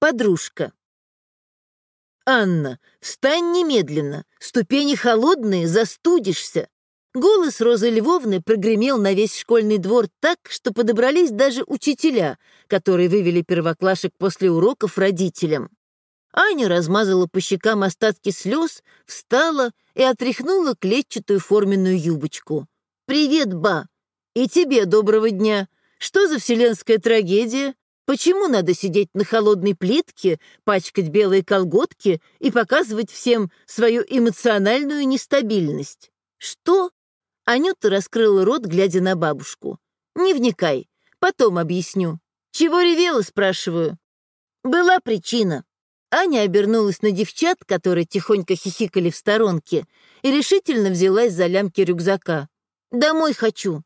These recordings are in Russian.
Подружка. «Анна, встань немедленно! Ступени холодные, застудишься!» Голос Розы Львовны прогремел на весь школьный двор так, что подобрались даже учителя, которые вывели первоклашек после уроков родителям. Аня размазала по щекам остатки слез, встала и отряхнула клетчатую форменную юбочку. «Привет, ба! И тебе доброго дня! Что за вселенская трагедия? Почему надо сидеть на холодной плитке, пачкать белые колготки и показывать всем свою эмоциональную нестабильность? Что? Анюта раскрыла рот, глядя на бабушку. Не вникай, потом объясню. Чего ревела, спрашиваю? Была причина. Аня обернулась на девчат, которые тихонько хихикали в сторонке, и решительно взялась за лямки рюкзака. «Домой хочу».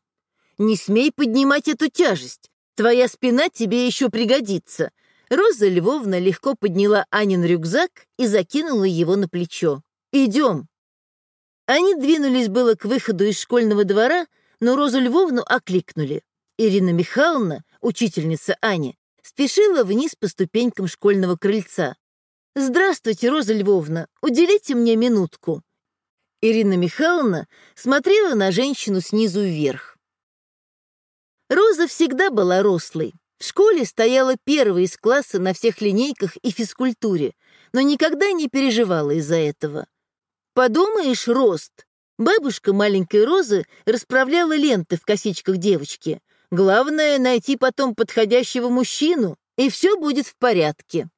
«Не смей поднимать эту тяжесть. Твоя спина тебе еще пригодится». Роза Львовна легко подняла Анин рюкзак и закинула его на плечо. «Идем». Они двинулись было к выходу из школьного двора, но Розу Львовну окликнули. Ирина Михайловна, учительница Ани, спешила вниз по ступенькам школьного крыльца. «Здравствуйте, Роза Львовна, уделите мне минутку». Ирина Михайловна смотрела на женщину снизу вверх. Роза всегда была рослой. В школе стояла первой из класса на всех линейках и физкультуре, но никогда не переживала из-за этого. Подумаешь, рост. Бабушка маленькой Розы расправляла ленты в косичках девочки. Главное — найти потом подходящего мужчину, и все будет в порядке.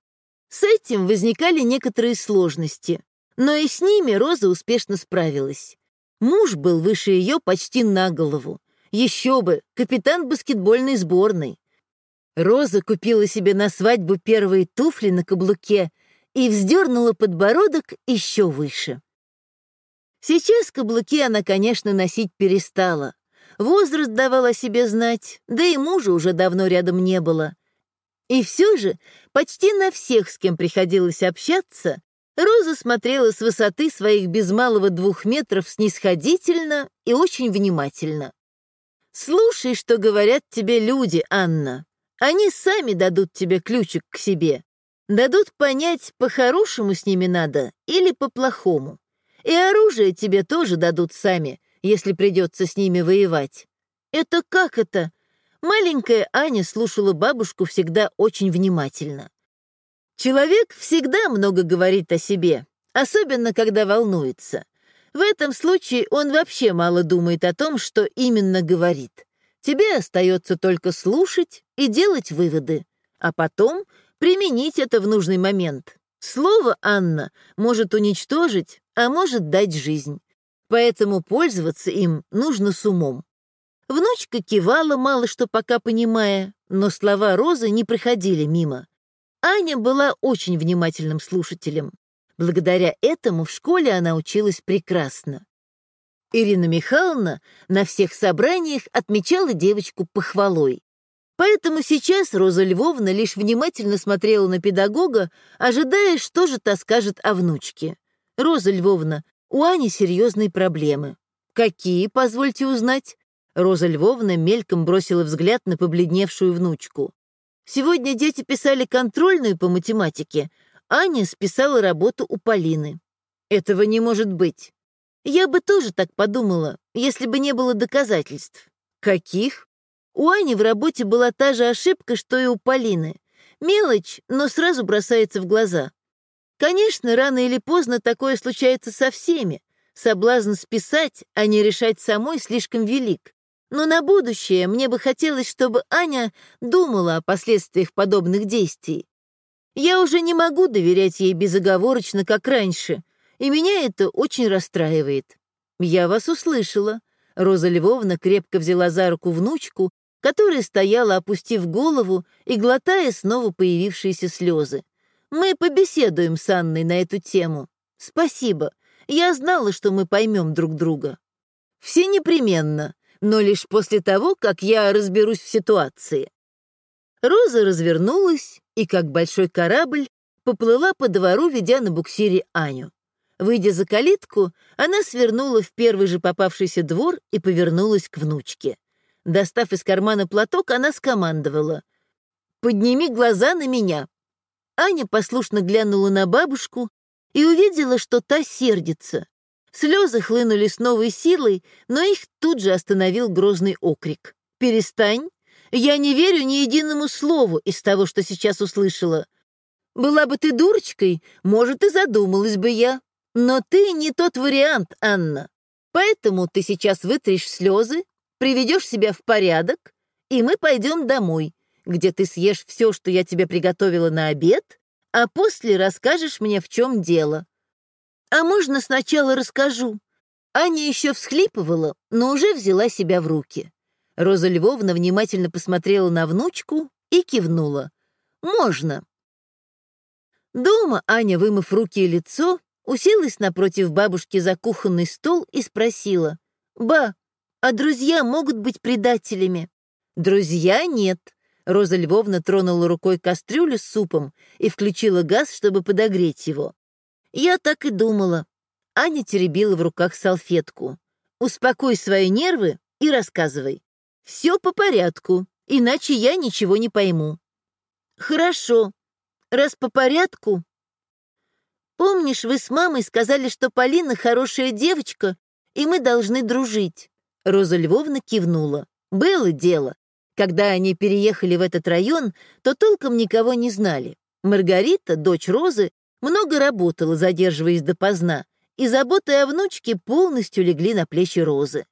С этим возникали некоторые сложности, но и с ними Роза успешно справилась. Муж был выше ее почти на голову. Еще бы, капитан баскетбольной сборной. Роза купила себе на свадьбу первые туфли на каблуке и вздернула подбородок еще выше. Сейчас каблуки она, конечно, носить перестала. Возраст давал о себе знать, да и мужа уже давно рядом не было. И все же почти на всех, с кем приходилось общаться, Роза смотрела с высоты своих без малого двух метров снисходительно и очень внимательно. Слушай, что говорят тебе люди, Анна. Они сами дадут тебе ключик к себе. Дадут понять, по-хорошему с ними надо или по-плохому. И оружие тебе тоже дадут сами, если придется с ними воевать. Это как это? Маленькая Аня слушала бабушку всегда очень внимательно. Человек всегда много говорит о себе, особенно когда волнуется. В этом случае он вообще мало думает о том, что именно говорит. Тебе остается только слушать и делать выводы, а потом применить это в нужный момент. Слово «Анна» может уничтожить, а может дать жизнь. Поэтому пользоваться им нужно с умом. Внучка кивала, мало что пока понимая, но слова Розы не проходили мимо. Аня была очень внимательным слушателем. Благодаря этому в школе она училась прекрасно. Ирина Михайловна на всех собраниях отмечала девочку похвалой. Поэтому сейчас Роза Львовна лишь внимательно смотрела на педагога, ожидая, что же та скажет о внучке. «Роза Львовна, у Ани серьезные проблемы». «Какие, позвольте узнать?» Роза Львовна мельком бросила взгляд на побледневшую внучку. «Сегодня дети писали контрольную по математике, Аня списала работу у Полины. Этого не может быть. Я бы тоже так подумала, если бы не было доказательств. Каких? У Ани в работе была та же ошибка, что и у Полины. Мелочь, но сразу бросается в глаза. Конечно, рано или поздно такое случается со всеми. Соблазн списать, а не решать самой, слишком велик. Но на будущее мне бы хотелось, чтобы Аня думала о последствиях подобных действий. Я уже не могу доверять ей безоговорочно, как раньше, и меня это очень расстраивает. Я вас услышала. Роза Львовна крепко взяла за руку внучку, которая стояла, опустив голову и глотая снова появившиеся слезы. Мы побеседуем с Анной на эту тему. Спасибо. Я знала, что мы поймем друг друга. Все непременно, но лишь после того, как я разберусь в ситуации. Роза развернулась и, как большой корабль, поплыла по двору, ведя на буксире Аню. Выйдя за калитку, она свернула в первый же попавшийся двор и повернулась к внучке. Достав из кармана платок, она скомандовала. «Подними глаза на меня». Аня послушно глянула на бабушку и увидела, что та сердится. Слезы хлынули с новой силой, но их тут же остановил грозный окрик. «Перестань! Я не верю ни единому слову из того, что сейчас услышала. Была бы ты дурочкой, может, и задумалась бы я. Но ты не тот вариант, Анна. Поэтому ты сейчас вытрешь слезы, приведешь себя в порядок, и мы пойдем домой, где ты съешь все, что я тебе приготовила на обед, а после расскажешь мне, в чем дело. А можно сначала расскажу? Аня еще всхлипывала, но уже взяла себя в руки. Роза Львовна внимательно посмотрела на внучку и кивнула. «Можно». Дома Аня, вымыв руки и лицо, уселась напротив бабушки за кухонный стол и спросила. «Ба, а друзья могут быть предателями?» «Друзья нет». Роза Львовна тронула рукой кастрюлю с супом и включила газ, чтобы подогреть его. «Я так и думала». Аня теребила в руках салфетку. «Успокой свои нервы и рассказывай. Все по порядку, иначе я ничего не пойму». «Хорошо. Раз по порядку...» «Помнишь, вы с мамой сказали, что Полина хорошая девочка, и мы должны дружить?» Роза Львовна кивнула. «Было дело. Когда они переехали в этот район, то толком никого не знали. Маргарита, дочь Розы, много работала, задерживаясь допоздна, и заботы о внучке полностью легли на плечи Розы.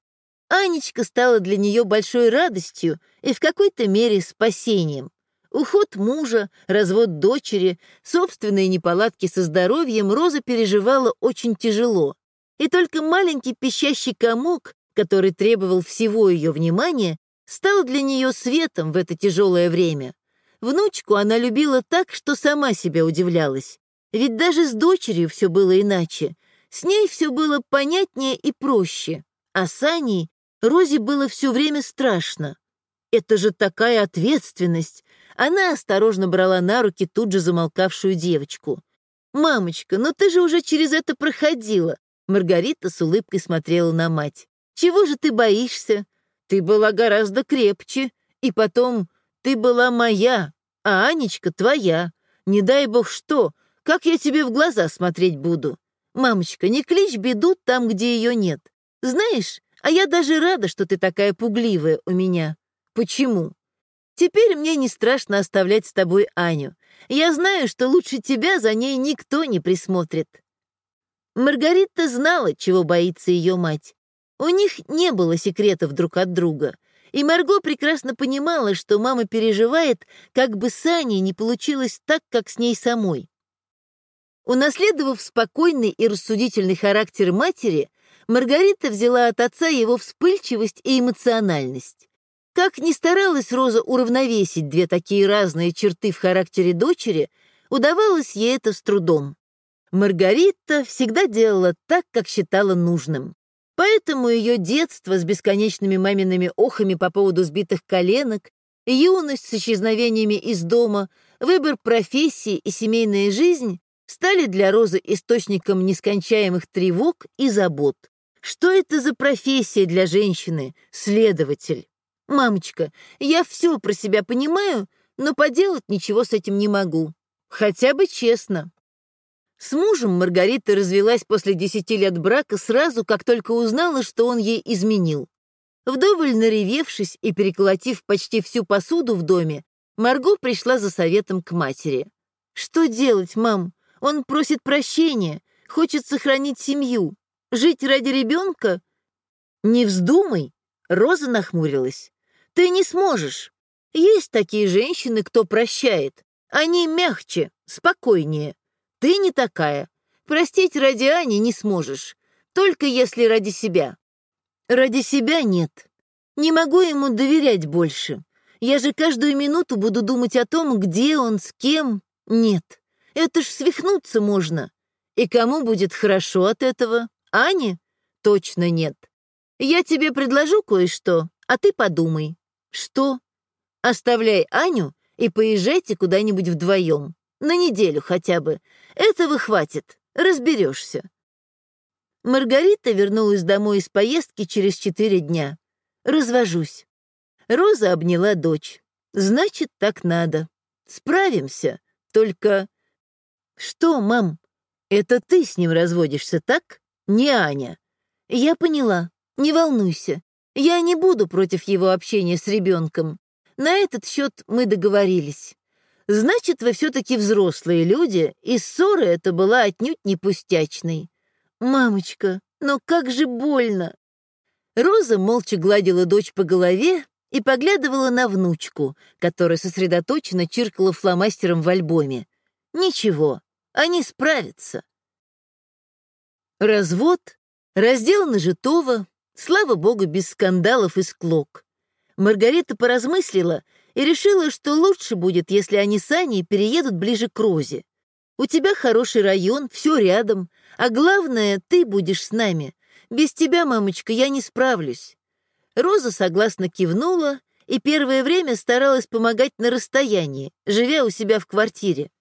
Анечка стала для нее большой радостью и в какой-то мере спасением. Уход мужа, развод дочери, собственные неполадки со здоровьем Роза переживала очень тяжело. И только маленький пищащий комок, который требовал всего ее внимания, стал для нее светом в это тяжелое время. Внучку она любила так, что сама себе удивлялась. Ведь даже с дочерью все было иначе. С ней все было понятнее и проще. А с Аней Розе было все время страшно. Это же такая ответственность. Она осторожно брала на руки тут же замолкавшую девочку. «Мамочка, ну ты же уже через это проходила!» Маргарита с улыбкой смотрела на мать. «Чего же ты боишься? Ты была гораздо крепче. И потом, ты была моя, а Анечка твоя. Не дай бог что, как я тебе в глаза смотреть буду? Мамочка, не кличь беду там, где ее нет. Знаешь, а я даже рада, что ты такая пугливая у меня. Почему? Теперь мне не страшно оставлять с тобой Аню. Я знаю, что лучше тебя за ней никто не присмотрит. Маргарита знала, чего боится ее мать. У них не было секретов друг от друга. И Марго прекрасно понимала, что мама переживает, как бы с Аней не получилось так, как с ней самой. Унаследовав спокойный и рассудительный характер матери, Маргарита взяла от отца его вспыльчивость и эмоциональность. Как ни старалась Роза уравновесить две такие разные черты в характере дочери, удавалось ей это с трудом. Маргарита всегда делала так, как считала нужным. Поэтому ее детство с бесконечными мамиными охами по поводу сбитых коленок, юность с исчезновениями из дома, выбор профессии и семейная жизнь стали для Розы источником нескончаемых тревог и забот. Что это за профессия для женщины, следователь? Мамочка, я все про себя понимаю, но поделать ничего с этим не могу. Хотя бы честно. С мужем Маргарита развелась после десяти лет брака сразу, как только узнала, что он ей изменил. Вдоволь наревевшись и переколотив почти всю посуду в доме, Марго пришла за советом к матери. «Что делать, мам? Он просит прощения, хочет сохранить семью. Жить ради ребенка? Не вздумай, Роза нахмурилась. Ты не сможешь. Есть такие женщины, кто прощает. Они мягче, спокойнее. Ты не такая. Простить ради Ани не сможешь. Только если ради себя. Ради себя нет. Не могу ему доверять больше. Я же каждую минуту буду думать о том, где он, с кем. Нет. Это ж свихнуться можно. И кому будет хорошо от этого? Ане? Точно нет. Я тебе предложу кое-что, а ты подумай. Что? Оставляй Аню и поезжайте куда-нибудь вдвоем. На неделю хотя бы. Этого хватит. Разберешься. Маргарита вернулась домой из поездки через четыре дня. Развожусь. Роза обняла дочь. Значит, так надо. Справимся. только... Что, мам? Это ты с ним разводишься, так? Не Аня. Я поняла. Не волнуйся. Я не буду против его общения с ребенком. На этот счет мы договорились. Значит, вы все-таки взрослые люди, и ссора эта была отнюдь не пустячной. Мамочка, но как же больно. Роза молча гладила дочь по голове и поглядывала на внучку, которая сосредоточенно чиркала фломастером в альбоме. Ничего, они справятся. Развод, раздел нажитого, слава богу, без скандалов и склок. Маргарита поразмыслила и решила, что лучше будет, если они с Аней переедут ближе к Розе. У тебя хороший район, все рядом, а главное, ты будешь с нами. Без тебя, мамочка, я не справлюсь». Роза согласно кивнула и первое время старалась помогать на расстоянии, живя у себя в квартире.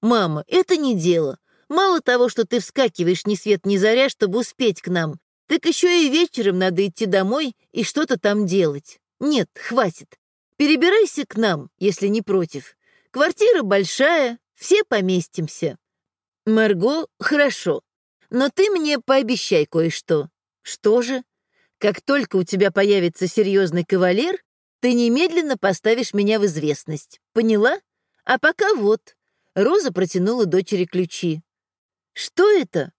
«Мама, это не дело. Мало того, что ты вскакиваешь ни свет ни заря, чтобы успеть к нам, так еще и вечером надо идти домой и что-то там делать. Нет, хватит. Перебирайся к нам, если не против. Квартира большая, все поместимся. Марго, хорошо. Но ты мне пообещай кое-что. Что же? Как только у тебя появится серьезный кавалер, ты немедленно поставишь меня в известность. Поняла? А пока вот. Роза протянула дочери ключи. Что это?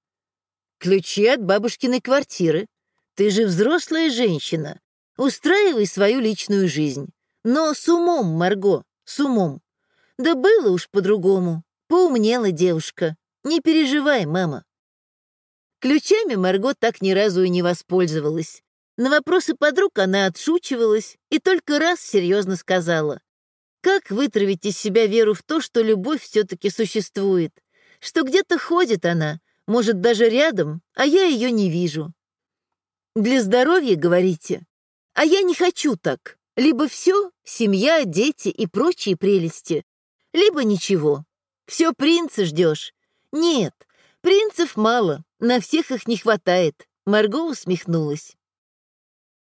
Ключи от бабушкиной квартиры. Ты же взрослая женщина. Устраивай свою личную жизнь. Но с умом, Марго, с умом. Да было уж по-другому. Поумнела девушка. Не переживай, мама. Ключами Марго так ни разу и не воспользовалась. На вопросы подруг она отшучивалась и только раз серьезно сказала. Как вытравить из себя веру в то, что любовь все-таки существует? Что где-то ходит она, может, даже рядом, а я ее не вижу. Для здоровья, говорите? А я не хочу так. Либо все, семья, дети и прочие прелести, либо ничего. Все принца ждешь. Нет, принцев мало, на всех их не хватает. Марго усмехнулась.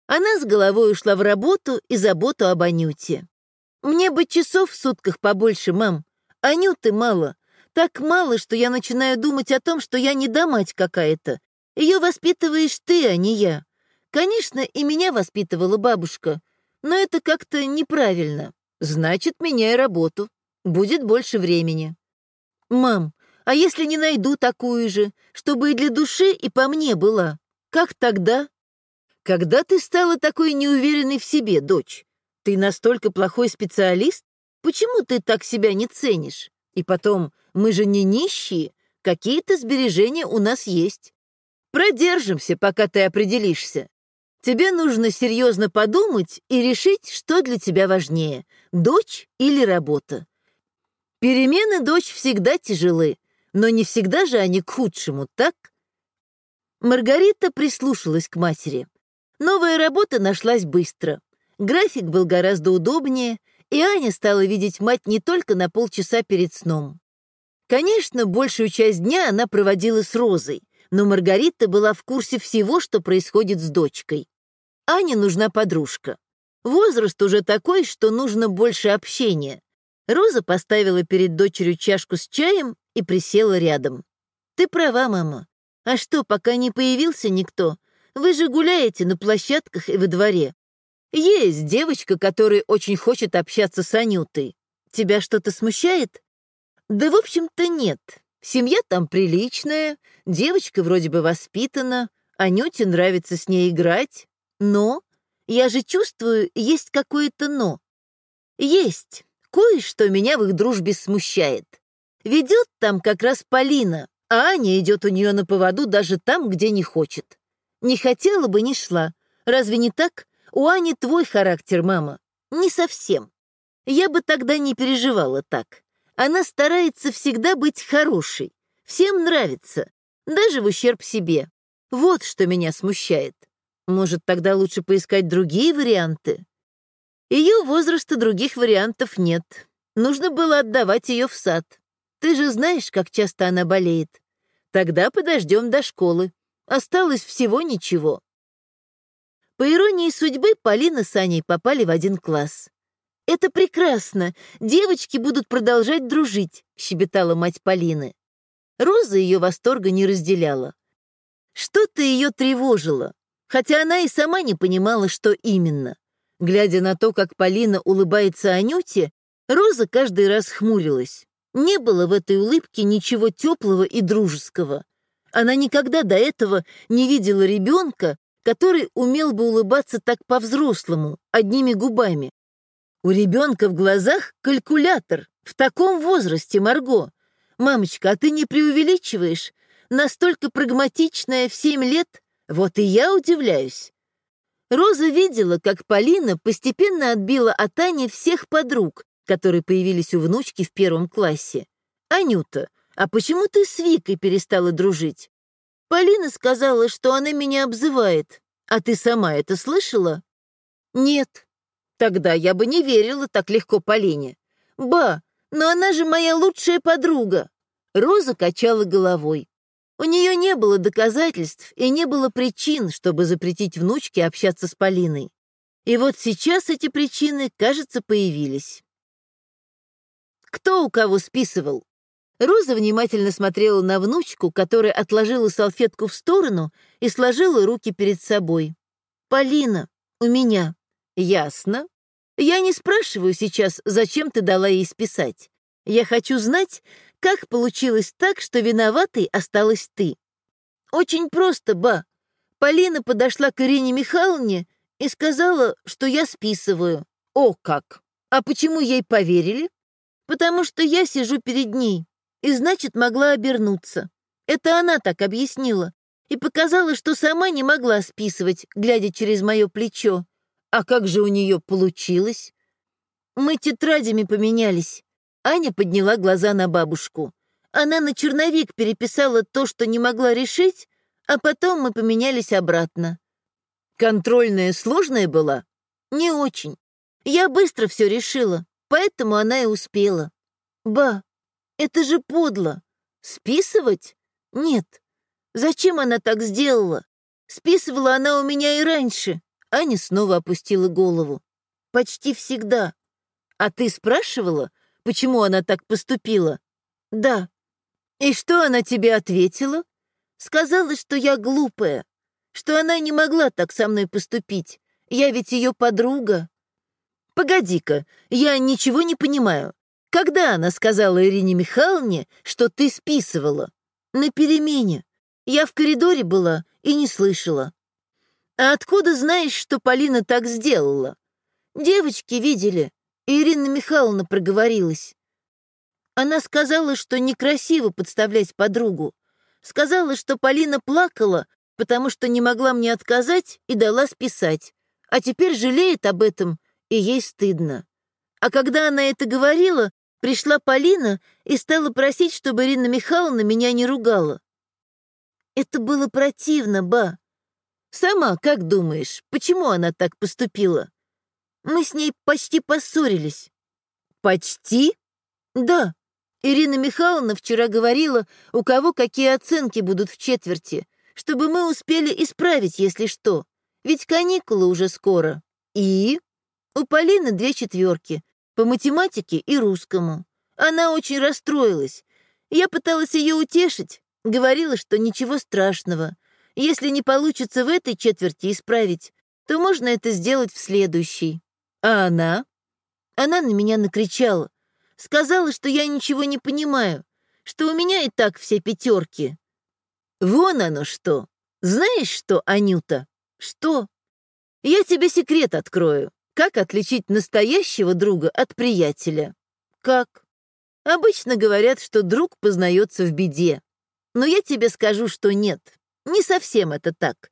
Она с головой ушла в работу и заботу об Анюте. «Мне бы часов в сутках побольше, мам. Анюты мало. Так мало, что я начинаю думать о том, что я не да мать какая-то. Ее воспитываешь ты, а не я. Конечно, и меня воспитывала бабушка, но это как-то неправильно. Значит, меняй работу. Будет больше времени. Мам, а если не найду такую же, чтобы и для души, и по мне была? Как тогда? Когда ты стала такой неуверенной в себе, дочь? Ты настолько плохой специалист? Почему ты так себя не ценишь? И потом, мы же не нищие, какие-то сбережения у нас есть. Продержимся, пока ты определишься. Тебе нужно серьезно подумать и решить, что для тебя важнее — дочь или работа. Перемены дочь всегда тяжелы, но не всегда же они к худшему, так? Маргарита прислушалась к матери. Новая работа нашлась быстро. График был гораздо удобнее, и Аня стала видеть мать не только на полчаса перед сном. Конечно, большую часть дня она проводила с Розой, но Маргарита была в курсе всего, что происходит с дочкой. Ане нужна подружка. Возраст уже такой, что нужно больше общения. Роза поставила перед дочерью чашку с чаем и присела рядом. «Ты права, мама. А что, пока не появился никто? Вы же гуляете на площадках и во дворе. Есть девочка, которая очень хочет общаться с Анютой. Тебя что-то смущает?» «Да, в общем-то, нет. Семья там приличная, девочка вроде бы воспитана, Анюте нравится с ней играть, но я же чувствую, есть какое-то «но». Есть. Кое-что меня в их дружбе смущает. Ведет там как раз Полина, а Аня идет у нее на поводу даже там, где не хочет. Не хотела бы, не шла. Разве не так? У Ани твой характер, мама. Не совсем. Я бы тогда не переживала так. Она старается всегда быть хорошей. Всем нравится. Даже в ущерб себе. Вот что меня смущает. Может, тогда лучше поискать другие варианты? Ее возраста других вариантов нет. Нужно было отдавать ее в сад. Ты же знаешь, как часто она болеет. Тогда подождем до школы. Осталось всего ничего. По иронии судьбы, Полина с Аней попали в один класс. Это прекрасно. Девочки будут продолжать дружить, щебетала мать Полины. Роза ее восторга не разделяла. Что-то ее тревожило, хотя она и сама не понимала, что именно. Глядя на то, как Полина улыбается Анюте, Роза каждый раз хмурилась. Не было в этой улыбке ничего теплого и дружеского. Она никогда до этого не видела ребенка, который умел бы улыбаться так по-взрослому, одними губами. У ребенка в глазах калькулятор. В таком возрасте, Марго. Мамочка, а ты не преувеличиваешь? Настолько прагматичная в семь лет? Вот и я удивляюсь. Роза видела, как Полина постепенно отбила от Ани всех подруг, которые появились у внучки в первом классе. «Анюта, а почему ты с Викой перестала дружить?» Полина сказала, что она меня обзывает. А ты сама это слышала? Нет. Тогда я бы не верила так легко Полине. Ба, но она же моя лучшая подруга. Роза качала головой. У нее не было доказательств и не было причин, чтобы запретить внучке общаться с Полиной. И вот сейчас эти причины, кажется, появились. Кто у кого списывал? Роза внимательно смотрела на внучку, которая отложила салфетку в сторону и сложила руки перед собой. «Полина, у меня». «Ясно. Я не спрашиваю сейчас, зачем ты дала ей списать. Я хочу знать, как получилось так, что виноватой осталась ты. Очень просто, ба. Полина подошла к Ирине Михайловне и сказала, что я списываю. О, как! А почему ей поверили? Потому что я сижу перед ней, и значит, могла обернуться. Это она так объяснила и показала, что сама не могла списывать, глядя через мое плечо. А как же у нее получилось? Мы тетрадями поменялись. Аня подняла глаза на бабушку. Она на черновик переписала то, что не могла решить, а потом мы поменялись обратно. Контрольная сложная была? Не очень. Я быстро все решила, поэтому она и успела. Ба, это же подло. Списывать? Нет. Зачем она так сделала? Списывала она у меня и раньше. Аня снова опустила голову. Почти всегда. А ты спрашивала, почему она так поступила? Да. И что она тебе ответила? Сказала, что я глупая, что она не могла так со мной поступить. Я ведь ее подруга. Погоди-ка, я ничего не понимаю. Когда она сказала Ирине Михайловне, что ты списывала? На перемене. Я в коридоре была и не слышала. А откуда знаешь, что Полина так сделала? Девочки видели. Ирина Михайловна проговорилась. Она сказала, что некрасиво подставлять подругу. Сказала, что Полина плакала, потому что не могла мне отказать и дала списать. А теперь жалеет об этом, и ей стыдно. А когда она это говорила, Пришла Полина и стала просить, чтобы Ирина Михайловна меня не ругала. Это было противно, ба. Сама как думаешь, почему она так поступила? Мы с ней почти поссорились. Почти? Да. Ирина Михайловна вчера говорила, у кого какие оценки будут в четверти, чтобы мы успели исправить, если что. Ведь каникулы уже скоро. И? У Полины две четверки, по математике и русскому. Она очень расстроилась. Я пыталась ее утешить, говорила, что ничего страшного. Если не получится в этой четверти исправить, то можно это сделать в следующей. А она? Она на меня накричала. Сказала, что я ничего не понимаю, что у меня и так все пятерки. Вон оно что. Знаешь что, Анюта? Что? Я тебе секрет открою. Как отличить настоящего друга от приятеля? Как? Обычно говорят, что друг познается в беде. Но я тебе скажу, что нет. Не совсем это так.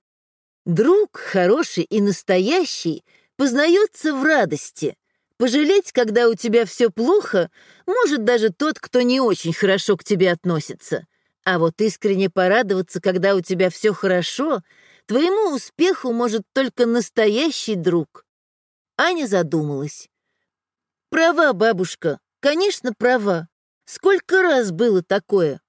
Друг, хороший и настоящий, познается в радости. Пожалеть, когда у тебя все плохо, может даже тот, кто не очень хорошо к тебе относится. А вот искренне порадоваться, когда у тебя все хорошо, твоему успеху может только настоящий друг. Аня задумалась. «Права, бабушка, конечно, права. Сколько раз было такое?»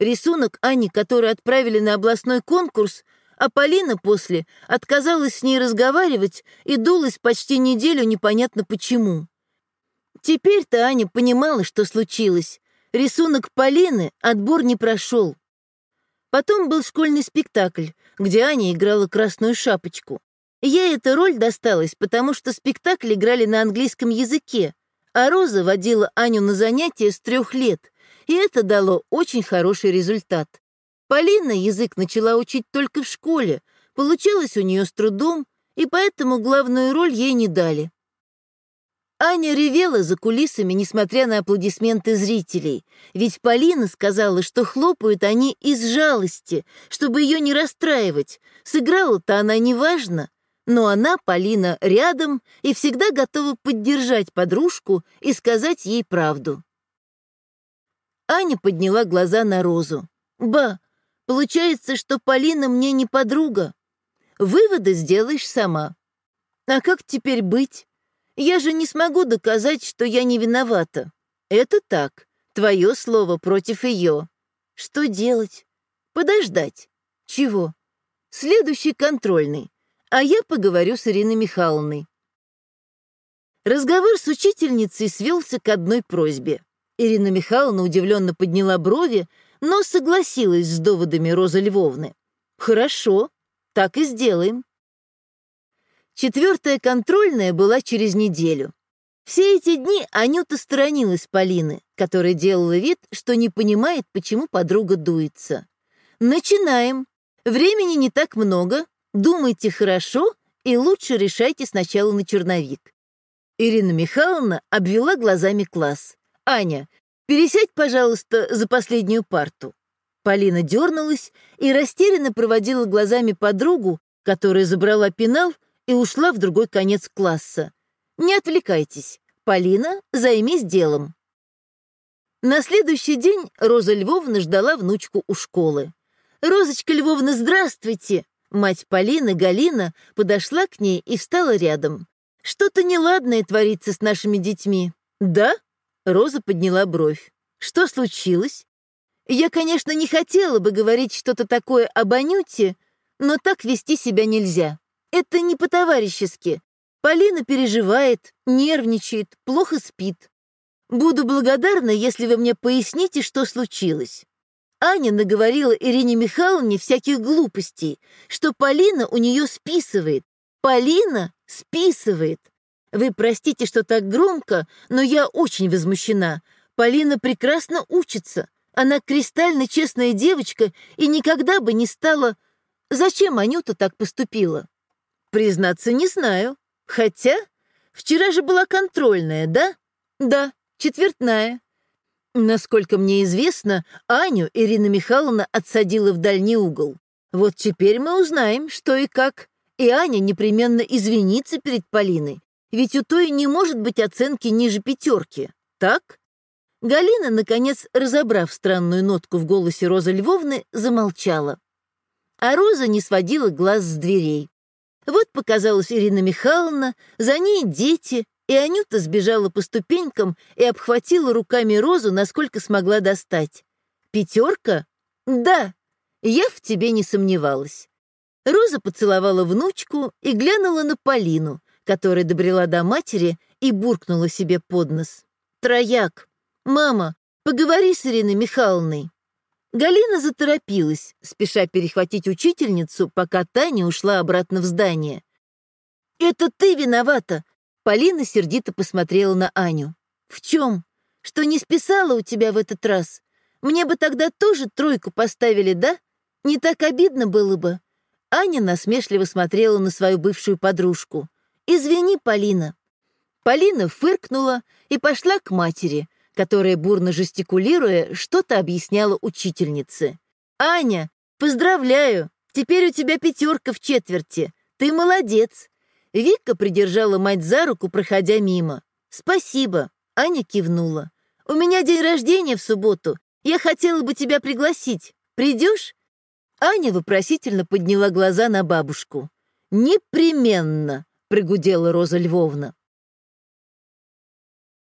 Рисунок Ани, который отправили на областной конкурс, а Полина после отказалась с ней разговаривать и дулась почти неделю непонятно почему. Теперь-то Аня понимала, что случилось. Рисунок Полины отбор не прошел. Потом был школьный спектакль, где Аня играла красную шапочку. Ей эта роль досталась, потому что спектакль играли на английском языке, а Роза водила Аню на занятия с трех лет, и это дало очень хороший результат. Полина язык начала учить только в школе, получалось у нее с трудом, и поэтому главную роль ей не дали. Аня ревела за кулисами, несмотря на аплодисменты зрителей, ведь Полина сказала, что хлопают они из жалости, чтобы ее не расстраивать. Сыграла-то она неважно, но она, Полина, рядом и всегда готова поддержать подружку и сказать ей правду. Аня подняла глаза на Розу. «Ба, получается, что Полина мне не подруга. Выводы сделаешь сама. А как теперь быть? Я же не смогу доказать, что я не виновата. Это так, твое слово против ее. Что делать? Подождать. Чего? Следующий контрольный. А я поговорю с Ириной Михайловной. Разговор с учительницей свелся к одной просьбе. Ирина Михайловна удивленно подняла брови, но согласилась с доводами Розы Львовны. «Хорошо, так и сделаем. Четвертая контрольная была через неделю. Все эти дни Анюта сторонилась Полины, которая делала вид, что не понимает, почему подруга дуется. «Начинаем. Времени не так много. Думайте хорошо и лучше решайте сначала на черновик». Ирина Михайловна обвела глазами класс. «Аня, пересядь, пожалуйста, за последнюю парту». Полина дернулась и растерянно проводила глазами подругу, которая забрала пенал и ушла в другой конец класса. Не отвлекайтесь. Полина, займись делом. На следующий день Роза Львовна ждала внучку у школы. «Розочка Львовна, здравствуйте!» Мать Полины, Галина, подошла к ней и встала рядом. «Что-то неладное творится с нашими детьми». «Да?» Роза подняла бровь. «Что случилось?» «Я, конечно, не хотела бы говорить что-то такое об Анюте, но так вести себя нельзя. Это не по-товарищески. Полина переживает, нервничает, плохо спит. Буду благодарна, если вы мне поясните, что случилось. Аня наговорила Ирине Михайловне всяких глупостей, что Полина у нее списывает. Полина списывает. Вы простите, что так громко, но я очень возмущена. Полина прекрасно учится. Она кристально честная девочка и никогда бы не стала... Зачем Анюта так поступила? Признаться, не знаю. Хотя, вчера же была контрольная, да? Да, четвертная. Насколько мне известно, Аню Ирина Михайловна отсадила в дальний угол. Вот теперь мы узнаем, что и как. И Аня непременно извинится перед Полиной, ведь у той не может быть оценки ниже пятерки, так? Галина, наконец, разобрав странную нотку в голосе Розы Львовны, замолчала. А Роза не сводила глаз с дверей. Вот показалась Ирина Михайловна, за ней дети, и Анюта сбежала по ступенькам и обхватила руками Розу, насколько смогла достать. «Пятерка? Да, я в тебе не сомневалась». Роза поцеловала внучку и глянула на Полину, которая добрела до матери и буркнула себе под нос. «Трояк! Мама, поговори с Ириной Михайловной!» Галина заторопилась, спеша перехватить учительницу, пока Таня ушла обратно в здание. «Это ты виновата!» Полина сердито посмотрела на Аню. «В чем? Что не списала у тебя в этот раз? Мне бы тогда тоже тройку поставили, да? Не так обидно было бы». Аня насмешливо смотрела на свою бывшую подружку. «Извини, Полина». Полина фыркнула и пошла к матери, которая, бурно жестикулируя, что-то объясняла учительнице. «Аня, поздравляю! Теперь у тебя пятерка в четверти. Ты молодец!» Вика придержала мать за руку, проходя мимо. «Спасибо!» — Аня кивнула. «У меня день рождения в субботу. Я хотела бы тебя пригласить. Придешь?» Аня вопросительно подняла глаза на бабушку. «Непременно!» — прогудела Роза Львовна.